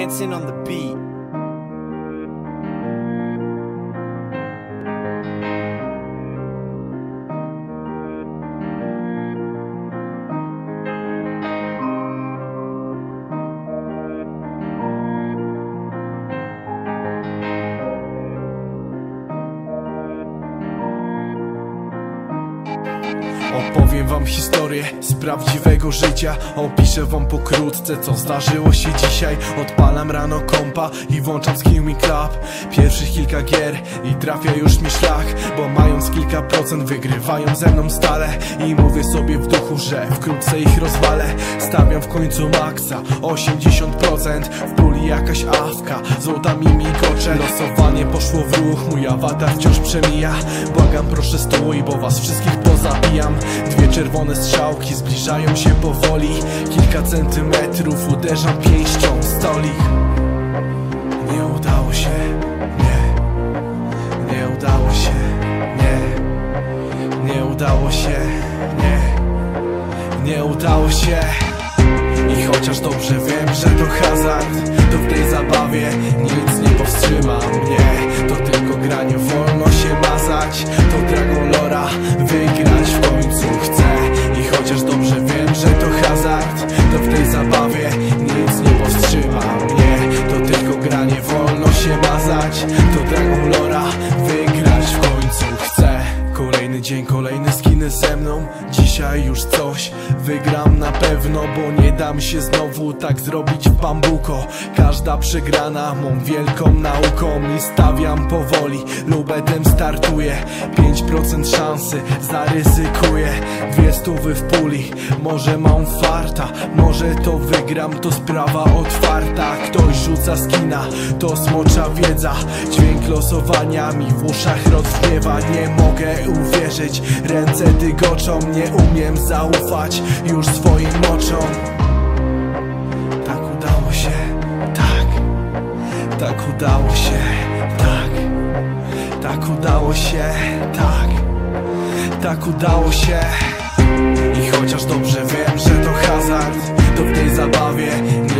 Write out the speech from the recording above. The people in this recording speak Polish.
dancing on the beat. Opowiem wam historię z prawdziwego życia. Opiszę wam pokrótce co zdarzyło się dzisiaj. Odpalam rano kompa i włączam Skill Me Club. Pierwszych kilka gier i trafia już mi szlak Bo mając kilka procent wygrywają ze mną stale. I mówię sobie w duchu, że wkrótce ich rozwalę. Stawiam w końcu maksa 80% W puli jakaś awka, złota mi migocze Losowanie poszło w ruch, mój awatar wciąż przemija. Błagam proszę stój, bo was wszystkich pozabijam Dwie czerwone strzałki zbliżają się powoli. Kilka centymetrów uderzam pięścią w stolik. Nie udało się, nie. Nie udało się, nie. Nie udało się, nie. Nie udało się. I chociaż dobrze wiem, że to hazard To w tej zabawie nic nie powstrzyma mnie. To tylko granie wolno się mazać. To Dragon Lora wygrać dzień, kolejne skiny ze mną. Dzisiaj już coś wygram na pewno Bo nie dam się znowu tak zrobić w bambuko. Każda przegrana mą wielką nauką I stawiam powoli, lubetem startuję 5% szansy, zaryzykuję. Dwie stówy w puli, może mam farta. Może to wygram, to sprawa otwarta Rzuca skina, to smocza wiedza. Dźwięk losowania mi w uszach rozwiewa Nie mogę uwierzyć, ręce dygoczą Nie umiem zaufać już swoim oczom. Tak udało się, tak. Tak udało się, tak. Tak udało się, tak. Tak udało się. I chociaż dobrze wiem, że to hazard To w tej zabawie nie